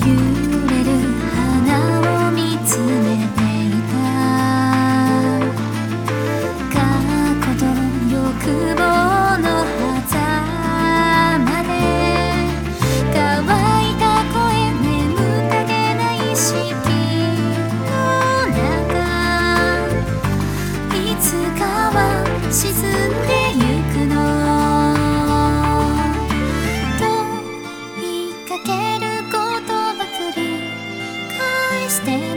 you triste.